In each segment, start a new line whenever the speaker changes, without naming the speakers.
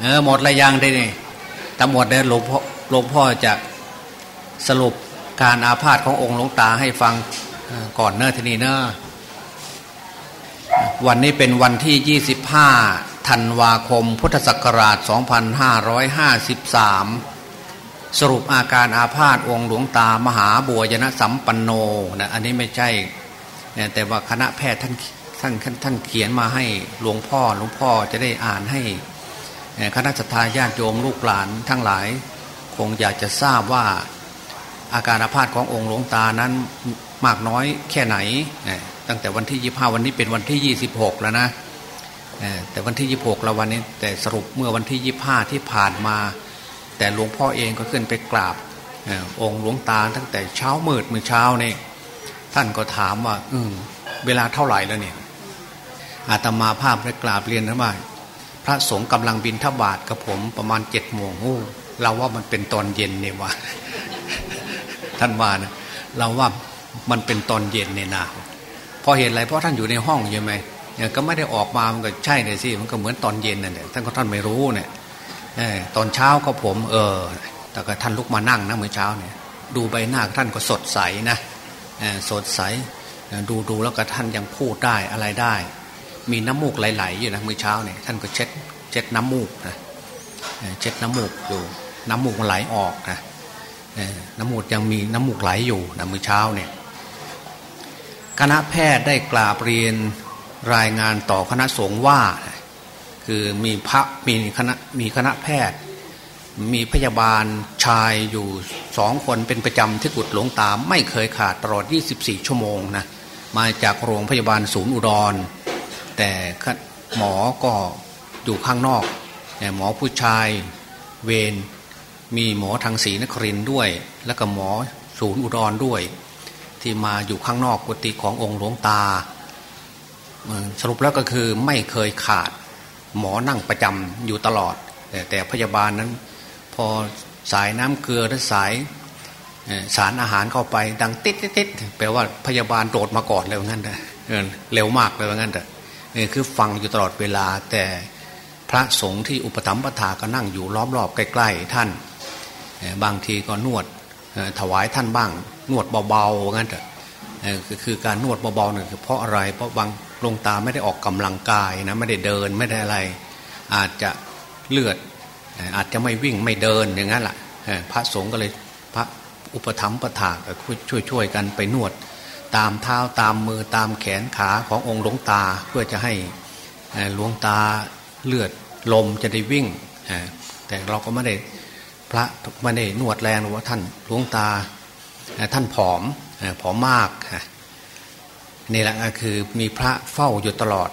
เออหมดระยังได้นี่ต่หมดเนี่ยหลวงพ่อหลวงพ่อจะสรุปการอาพาธขององค์หลวงตาให้ฟังก่อนเนอะทีนี้เนอะวันนี้เป็นวันที่ 25 ธันวาคม พุทธศักราช 2553 สรุปอาการอาพาธองค์หลวงตามหาบัวยนะสัมปันโนนะอันนี้ไม่ใช่ แต่ว่าคณะแพทย์ท่านท่านท่านเขียนมาให้หลวงพ่อหลวงพ่อจะได้อ่านให้ คณะสัตยาญาติโยมลูกหลานทั้งหลาย คงอยากจะทราบว่าอาการอาพาธขององค์หลวงตานั้นมากน้อยแค่ไหน ตั้งแต่วันที่ยี่ห้าวันนี้เป็นวันที่ยี่สิบหกแล้วนะแต่วันที่ยี่หกเราวันนี้แต่สรุปเมื่อวันที่ยี่ห้าที่ผ่านมา แต่หลวงพ่อเองก็ขึ้นไปกราบองค์หลวงตาตั้งแต่เช้ามืดเมื่อเช้านี่ท่านก็ถามว่า อืเวลาเท่าไหร่แล้วเนี่ยอาตมาภาพได้กราบเรียนนะว่า พระสงฆ์กำลังบินทบาทกับผมประมาณเจ็ดโมงเราว่ามันเป็นตอนเย็นเนี่ยว่าท่านว่านะเราว่ามันเป็นตอนเย็นเนี่ยนะพอเห็นอะไรเพราะท่านอยู่ในห้องใช่ไหมก็ไม่ได้ออกมามันก็ใช่เลยสิมันก็เหมือนตอนเย็นนั่นแหละท่านก็ท่านไม่รู้เนี่ยตอนเช้าก็ผม เออ แต่ก็ท่านลุกมานั่งนะเมื่อเช้าเนี่ย ดูใบหน้าท่านก็สดใสนะสดใส ดูดูแล้วก็ท่านยังพูดได้อะไรได้ มีน้ำมูกไหลๆอยู่นะเมื่อเช้าเนี่ยท่านก็เช็ดเช็ดน้ำมูกนะเช็ดน้ำมูกอยู่ น้ำมูกมันไหลออกนะน้ำมูกยังมีน้ำมูกไหลอยู่นะมื้อเช้าเนี่ยคณะแพทย์ได้กราบเรียนรายงานต่อคณะสงฆ์ว่า คือมีพระมีคณะมีคณะแพทย์ มีพยาบาลชายอยู่สองคนเป็นประจำที่กุดหลวงตาไม่เคยขาดตลอด 24 ชั่วโมงนะมาจากโรงพยาบาลศูนย์อุดร แต่หมอก็อยู่ข้างนอกหมอผู้ชายเวรมีหมอทางศรีนครินด้วย แล้วก็หมอศูนย์อุดรด้วย ที่มาอยู่ข้างนอกกุฏิขององค์หลวงตา สรุปแล้วก็คือไม่เคยขาด หมอนั่งประจำอยู่ตลอด แต่แต่พยาบาลนั้น พอสายน้ำเกลือและสายสารอาหารเข้าไปดังติดติดแปลว่าพยาบาลโดดมาก่อนเลยว่างั้นแต่เร็วมากเลยว่างั้นแต่นี่ คือฟังอยู่ตลอดเวลา แต่พระสงฆ์ที่อุปถัมภ์ปถาก็นั่งอยู่ล้อมรอบใกล้ๆท่าน บางทีก็นวดถวายท่านบ้าง นวดเบาๆงั้นเถอะคือการนวดเบาๆเนี่ยเพราะอะไรเพราะบางลงตาไม่ได้ออกกำลังกายนะไม่ได้เดินไม่ได้อะไร อาจจะเลือดอาจจะไม่วิ่งไม่เดินอย่างนั้นแหละพระสงฆ์ก็เลยพระอุปถัมภ์ประถาช่วยช่วยกันไปนวด ตามเท้าตามมือตามแขนขาขององค์หลวงตาเพื่อจะให้หลวงตาเลือดลมจะได้วิ่ง แต่เราก็ไม่ได้พระไม่ได้นวดแรงว่าท่านหลวงตาท่านผอมผอมมากนี่แหละคือมีพระเฝ้าอยู่ตลอด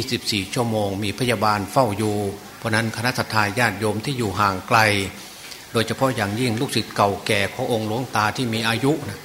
24 ชั่วโมง มีพยาบาลเฝ้าอยู่ เพราะนั้นคณะทาญาติโยมที่อยู่ห่างไกล โดยเฉพาะอย่างยิ่งลูกศิษย์เก่าแก่ขององค์หลวงตาที่มีอายุนะ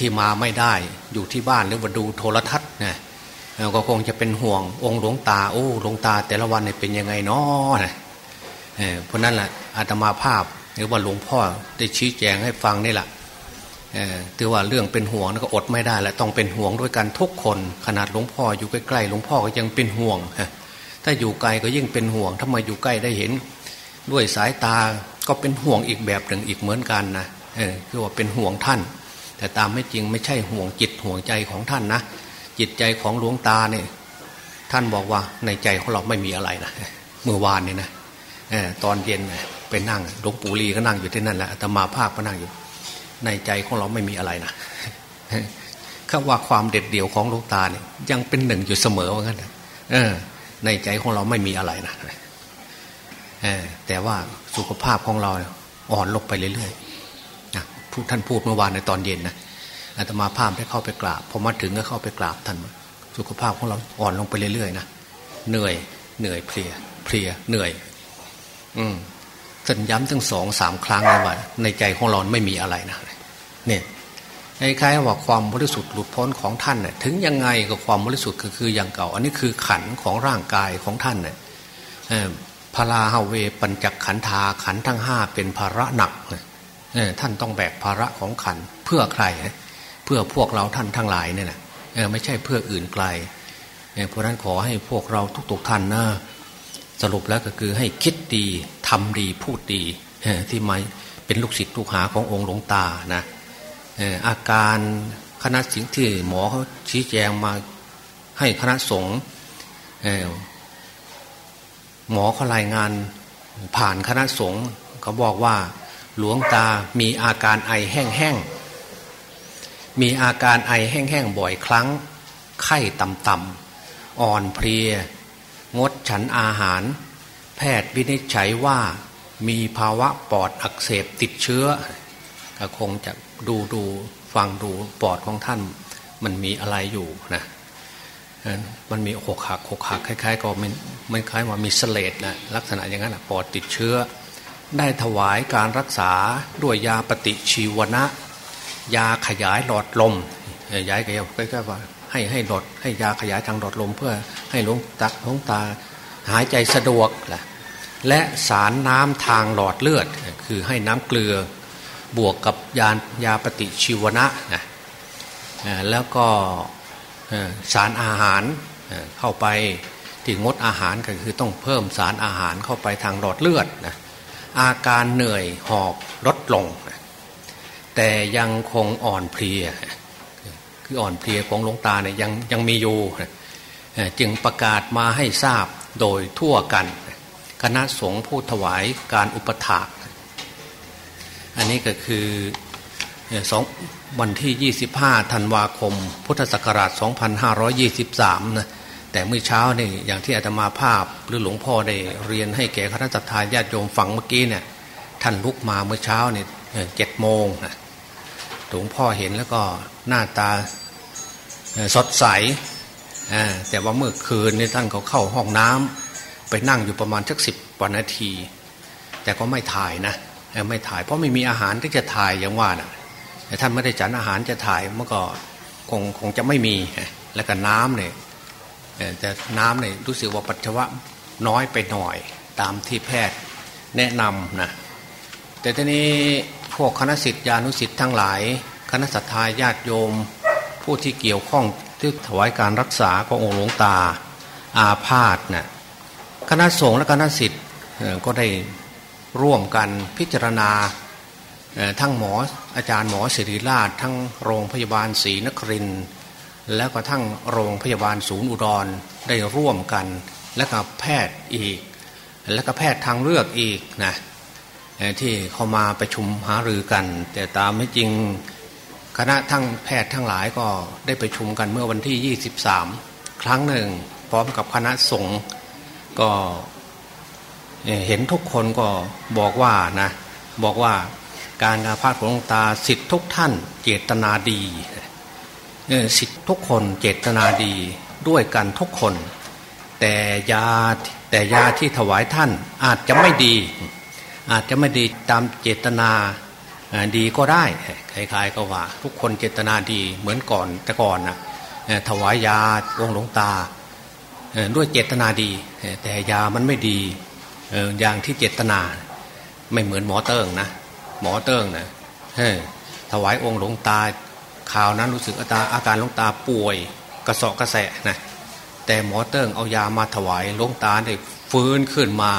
ที่มาไม่ได้อยู่ที่บ้านหรือว่าดูโทรทัศน์นะก็คงจะเป็นห่วงองค์หลวงตาโอ้หลวงตาแต่ละวันเป็นยังไงเนาะเพราะนั้นแหละอาตมาภาพหรือว่าหลวงพ่อได้ชี้แจงให้ฟังนี่แหละถือว่าเรื่องเป็นห่วงก็อดไม่ได้และต้องเป็นห่วงด้วยกันทุกคนขนาดหลวงพ่ออยู่ใกล้ๆหลวงพ่อก็ยังเป็นห่วงถ้าอยู่ไกลก็ยิ่งเป็นห่วง ถ้ามาอยู่ใกล้ได้เห็น ด้วยสายตาก็เป็นห่วงอีกแบบหนึ่งอีกเหมือนกันนะคือว่าเป็นห่วงท่าน แต่ตามไม่จริงไม่ใช่ห่วงจิตห่วงใจของท่านนะ จิตใจของหลวงตาเนี่ยท่านบอกว่าในใจของเราไม่มีอะไรนะเมื่อวานเนี่ยนะตอนเย็นไปนั่งหลวงปู่ลีก็นั่งอยู่ที่นั่นแหละแต่มาภาคก็นั่งอยู่ ในใจของเราไม่มีอะไรนะคำว่าความเด็ดเดี่ยวของหลูกตาเนี่ยยังเป็นหนึ่งอยู่เสมอว่างั้นเออ ในใจของเราไม่มีอะไรนะแต่ว่าสุขภาพของเราอ่อนลงไปเรื่อยๆ ท่านพูดเมื่อวานในตอนเย็นนะอาตมาภาพได้เข้าไปกราบพอมาถึงก็เข้าไปกราบท่านสุขภาพของเราอ่อนลงไปเรื่อยๆนะเหนื่อยเหนื่อยเพลียเพลียเหนื่อย อืมท่านย้ำทั้งสองสามครั้งเลยว่าในใจของเราไม่มีอะไรนะเนี่ยคล้ายๆว่าความบริสุทธิ์หลุดพ้นของท่านเนี่ยถึงยังไงก็ความบริสุทธิ์ก็คืออย่างเก่า อันนี้คือขันของร่างกายของท่านเนี่ยพาราฮาเวปัญจขันธาขันทั้งห้าเป็นภาระหนัก ท่านต้องแบกภาระของขันเพื่อใครเพื่อพวกเราท่านทั้งหลายเนี่ยนะไม่ใช่เพื่ออื่นไกลเพราะนั้นขอให้พวกเราทุกๆท่านนะสรุปแล้วก็คือให้คิดดีทำดีพูดดีที่ไม่เป็นลูกศิษย์ลูกหาขององค์หลวงตานะอาการคณะสิ่งที่หมอเขาชี้แจงมาให้คณะสงฆ์หมอเขารายงานผ่านคณะสงฆ์เขาบอกว่า หลวงตามีอาการไอแห้งๆ มีอาการไอแห้งๆ บ่อยครั้ง ไข้ต่ำๆ อ่อนเพลีย งดฉันอาหาร แพทย์วินิจฉัยว่ามีภาวะปอดอักเสบติดเชื้อ ก็คงจะดูดูฟังดูปอดของท่าน มันมีอะไรอยู่นะมันมีหกหักหกหักคล้ายๆก็มันมันคล้ายว่ามีเสลดนะลักษณะอย่างนั้นปอดติดเชื้อ ได้ถวายการรักษาด้วยยาปฏิชีวนะ ยาขยายหลอดลมย้ายกันใกล้ๆว่าให้ให้หลอดให้ยาขยายทางหลอดลมเพื่อให้ลงตักลงตาหายใจสะดวกแหละและสารน้ำทางหลอดเลือด คือให้น้ำเกลือบวกกับยายาปฏิชีวนะนะแล้วก็สารอาหารเข้าไปที่งดอาหารก็คือต้องเพิ่มสารอาหารเข้าไปทางหลอดเลือดนะ อาการเหนื่อยหอบลดลง แต่ยังคงอ่อนเพลีย คืออ่อนเพลียของหลวงตาเนี่ยยังยังมีอยู่จึงประกาศมาให้ทราบโดยทั่วกัน คณะสงฆ์ผู้ถวายการอุปถากอันนี้ก็คือสองวันที่ 25 ธันวาคม พุทธศักราช 2523 นะ แต่เมื่อเช้านี่อย่างที่อาตมาภาพหรือหลวงพ่อได้เรียนให้แก่คณะทาญาติโยมฟังเมื่อกี้เนี่ยท่านลุกมาเมื่อเช้านี่เจ็ดโมงหลวงพ่อเห็นแล้วก็หน้าตาสดใสแต่ว่าเมื่อคืนนี่ท่านเขาเข้าห้องน้ำไปนั่งอยู่ประมาณสักสิบกว่านาที แต่ก็ไม่ถ่ายนะไม่ถ่ายเพราะไม่มีอาหารที่จะถ่ายอย่างว่านะแต่ท่านไม่ได้จัดอาหารจะถ่ายเมื่อก็คงคงจะไม่มีแล้วก็น้ำเนี่ย แต่น้ำเนี่ยรู้สึกว่าปัจจวะน้อยไปหน่อยตามที่แพทย์แนะนำนะแต่ทีนี้พวกคณะสิทธิานุสิทธิ์ทั้งหลาย คณะสัตยาญาติโยม ผู้ที่เกี่ยวข้องที่ถวายการรักษาขององค์หลวงตาอาพาธนะ่ะคณะสงฆ์และคณะสิทธิ์ก็ได้ร่วมกันพิจารณาทั้งหมออาจารย์หมอศิริราช ทั้งโรงพยาบาลศรีนคริน แล้วก็ทั้งโรงพยาบาลศูนย์อุดรได้ร่วมกัน และกับแพทย์อีก และก็แพทย์ทางเลือกอีกนะที่เข้ามาประชุมหารือกัน แต่ตามไม่จริงคณะทั้งแพทย์ทั้งหลายก็ได้ประชุมกันเมื่อวันที่ 23 ครั้งหนึ่ง พร้อมกับคณะสงฆ์ก็เห็นทุกคนก็บอกว่านะบอกว่าการอาพาธของหลวงตาสิทธิทุกท่านเจตนาดี สิทธิทุกคนเจตนาดีด้วยกันทุกคน แต่ยาแต่ยาที่ถวายท่านอาจจะไม่ดี อาจจะไม่ดีตามเจตนาดีก็ได้คล้ายๆก็ว่า ทุกคนเจตนาดีเหมือนก่อนแต่ก่อนนะถวายยาองค์หลวงตาด้วยเจตนาดี แต่ยามันไม่ดีอย่างที่เจตนาไม่เหมือนหมอเติ้งนะหมอเติ้งนะถวายองค์หลวงตา คราวนั้นรู้สึกอาตาอาการหลวงตาป่วยกระเสาะกระแสะนะแต่หมอเติ้งเอายามาถวายหลวงตาได้ฟื้นขึ้นมา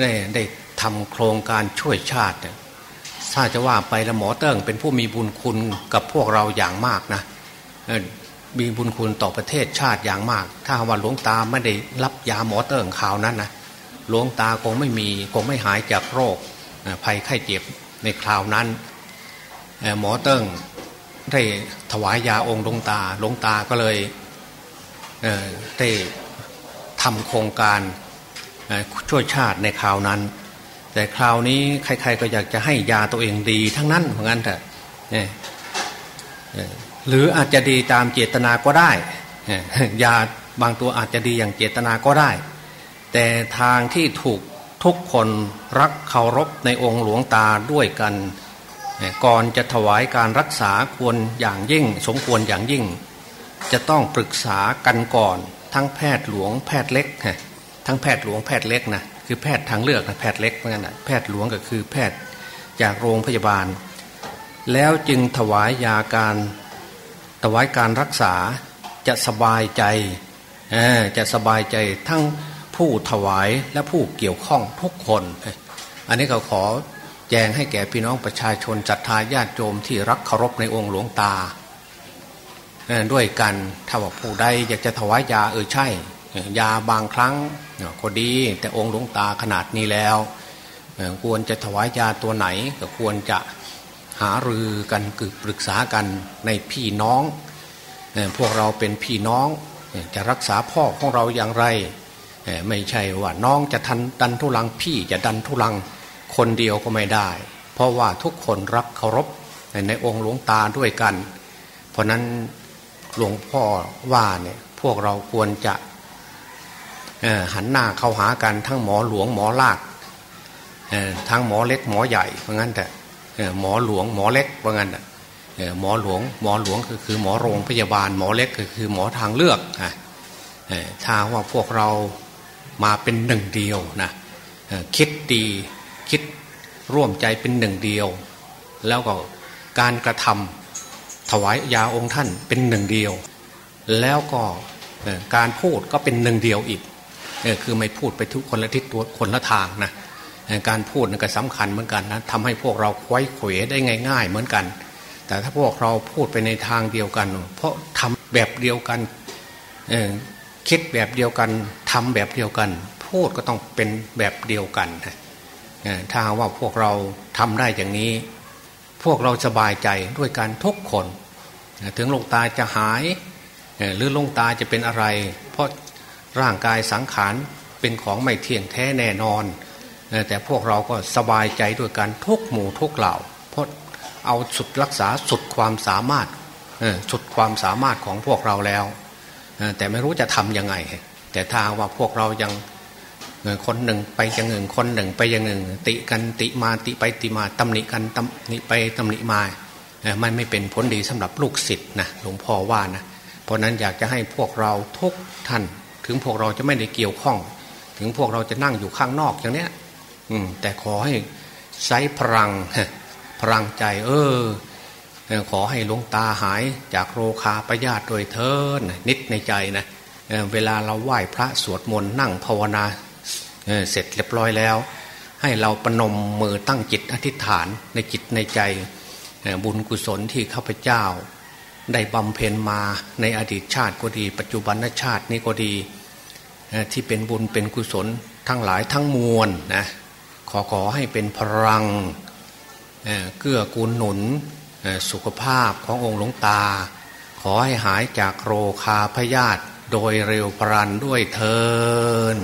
ได้ได้ทำโครงการช่วยชาติถ้าจะว่าไปแล้วหมอเติ้งเป็นผู้มีบุญคุณกับพวกเราอย่างมากนะมีบุญคุณต่อประเทศชาติอย่างมาก ถ้าว่าหลวงตาไม่ได้รับยาหมอเติ้งคราวนั้นนะหลวงตาคงไม่มีคงไม่หายจากโรคภัยไข้เจ็บในคราวนั้นหมอเติ้ง ได้ถวายยาองค์หลวงตาหลวงตาก็เลยได้ทำโครงการช่วยชาติในคราวนั้น แต่คราวนี้ใครๆก็อยากจะให้ยาตัวเองดีทั้งนั้นเหมือนกันแต่หรืออาจจะดีตามเจตนาก็ได้ยาบางตัวอาจจะดีอย่างเจตนาก็ได้ แต่ทางที่ถูกทุกคนรักเคารพในองค์หลวงตาด้วยกัน ก่อนจะถวายการรักษาควรอย่างยิ่ง สมควรอย่างยิ่ง จะต้องปรึกษากันก่อน ทั้งแพทย์หลวงแพทย์เล็กทั้งแพทย์หลวงแพทย์เล็กนะคือแพทย์ทางเลือกนะแพทย์เล็กเหมือนกันนะแพทย์หลวงก็คือแพทย์จากโรงพยาบาล แล้วจึงถวายยาการถวายการรักษาจะสบายใจจะสบายใจทั้งผู้ถวายและผู้เกี่ยวข้องทุกคน อันนี้เขาขอ แจงให้แก่พี่น้องประชาชนจัตตาญาติโยมที่รักเคารพในองค์หลวงตา ด้วยกันถ้าว่าผู้ใดอยากจะถวายยาเออใช่ ยาบางครั้งก็ดี แต่องค์หลวงตาขนาดนี้แล้ว ควรจะถวายยาตัวไหนก็ควรจะหารือกันคือปรึกษากันในพี่น้อง พวกเราเป็นพี่น้องจะรักษาพ่อของเราอย่างไร ไม่ใช่ว่าน้องจะทันดันทุลังพี่จะดันทุลัง คนเดียวก็ไม่ได้ เพราะว่าทุกคนรักเคารพในองค์หลวงตาด้วยกัน เพราะนั้นหลวงพ่อว่าเนี่ยพวกเราควรจะหันหน้าเข้าหากันทั้งหมอหลวงหมอลากทั้งหมอเล็กหมอใหญ่เพราะงั้นแต่หมอหลวงหมอเล็กเพราะงั้นหมอหลวงหมอหลวงคือคือหมอโรงพยาบาลหมอเล็กก็คือหมอทางเลือกถ้าว่าพวกเรามาเป็นหนึ่งเดียวนะคิดดี คิดร่วมใจเป็นหนึ่งเดียว แล้วก็การกระทำถวายยาองค์ท่านเป็นหนึ่งเดียว แล้วก็การพูดก็เป็นหนึ่งเดียวอีกคือไม่พูดไปทุกคนละทิศตัวคนละทางนะการพูดก็สำคัญเหมือนกันนะทำให้พวกเราคว้ยเขวได้ง่าย ๆ เหมือนกัน แต่ถ้าพวกเราพูดไปในทางเดียวกัน เพราะทำแบบเดียวกันคิดแบบเดียวกันทำแบบเดียวกัน พูดก็ต้องเป็นแบบเดียวกัน ถ้าว่าพวกเราทำได้อย่างนี้ พวกเราสบายใจด้วยการทุกคน ถึงลงตาจะหายหรือลงตาจะเป็นอะไร เพราะร่างกายสังขารเป็นของไม่เที่ยงแท้แน่นอน แต่พวกเราก็สบายใจด้วยการทุกหมู่ทุกเหล่าเพราะเอาสุดรักษาสุดความสามารถสุดความสามารถของพวกเราแล้ว แต่ไม่รู้จะทำยังไง แต่ถ้าว่าพวกเรายัง คนหนึ่งไปอย่างหนึ่ง คนหนึ่งไปอย่างหนึ่ง ติกันติมาติไปติมาตำหนิกันตำหนิไปตำหนิมามันไม่เป็นผลดีสำหรับลูกศิษย์นะหลวงพ่อว่านะเพราะนั้นอยากจะให้พวกเราทุกท่าน ถึงพวกเราจะไม่ได้เกี่ยวข้อง ถึงพวกเราจะนั่งอยู่ข้างนอกอย่างเนี้ย อืม แต่ขอให้ใช้พลังพลังใจ เออขอให้หลวงตาหายจากโรคาปญาตโดยเทินนิดในใจนะเวลาเราไหว้พระสวดมนต์นั่งภาวนา เสร็จเรียบร้อยแล้ว ให้เราประนมมือตั้งจิตอธิษฐานในจิตในใจบุญกุศลที่ข้าพเจ้า ได้บำเพ็ญมาในอดีตชาติก็ดี ปัจจุบันชาตินี้ก็ดีที่เป็นบุญเป็นกุศลทั้งหลายทั้งมวลนะขอขอให้เป็นพลังเกื้อกูลหนุนสุขภาพขององค์หลวงตา ขอให้หายจากโรคาพยาธิโดยเร็วพรันด้วยเทิน